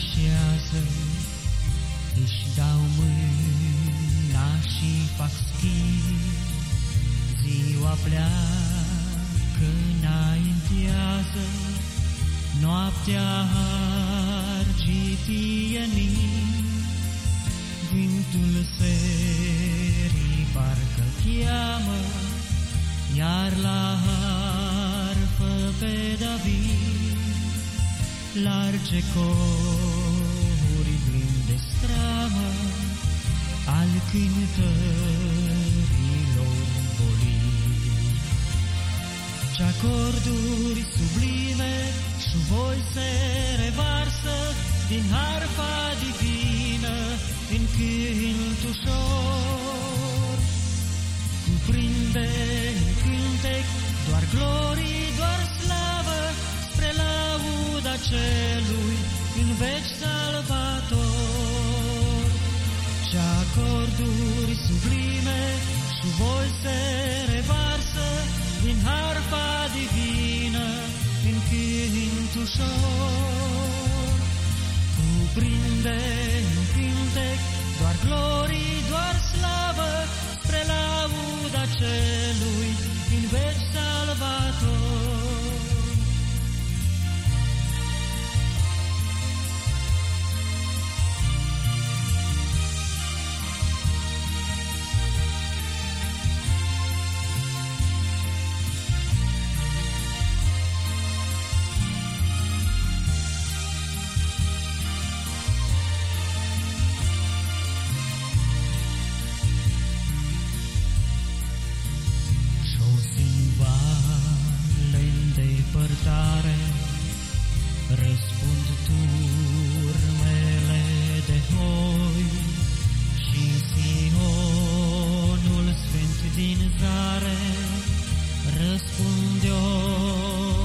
îmbrățișează, își dau mâna și fac schimb. Ziua pleacă, înaintează, noaptea argitie Vântul serii parcă cheamă, iar la harfă pe David, large cori blinde stramă, al cântărilor bolii. Ce acorduri sublime și voi se revarsă din harfa divină în cânt ușor. Cuprinde în cântec doar glorii, voi se revarsă din harfa divină în cânt ușor. Cuprinde în cântec doar glorii, doar slavă spre lauda celui în Răspund turmele de hoi Și Sionul sfânt din zare. Răspunde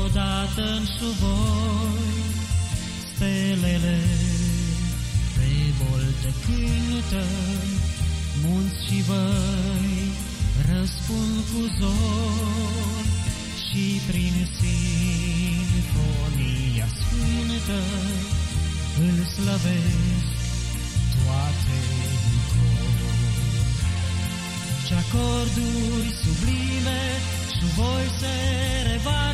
odată în șuvoi Stelele pe boltă cântă Munți și văi. Răspund cu zor și prin sinfonia sfântă îl slăvesc toate în cor. Ce acorduri sublime și voi se revarsă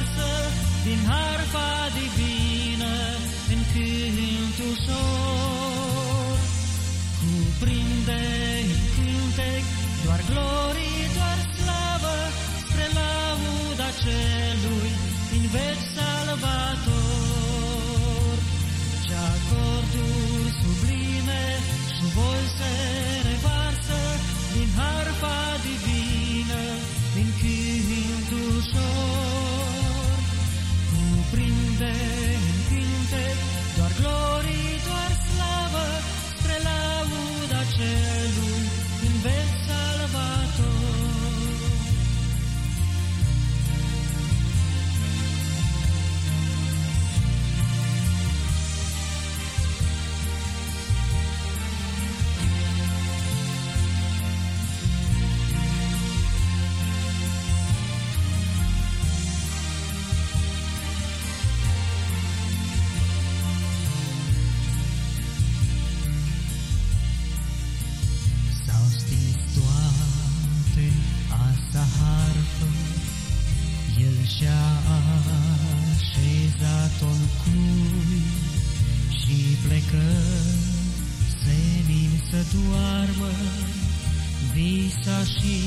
și-a așezat-o în cui Și plecă senin să doarmă, Visa și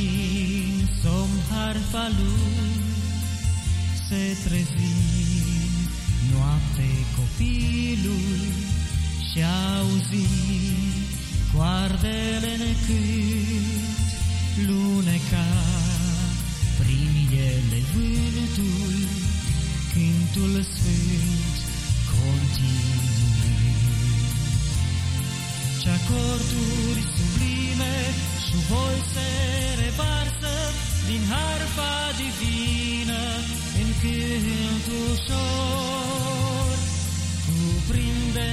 în somn harfa lui Se trezi noapte copilul Și auzi coardele în cânt, luneca prin ele vântul, cântul sfânt continui. Ce acorduri sublime și voi se revarsă din harfa divină în cânt ușor. Cuprinde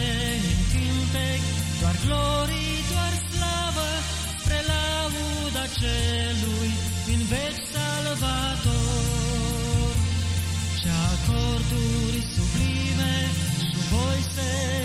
în cântec doar glorii, doar slavă spre lauda celui salvator. Ce acorduri sublime și voi se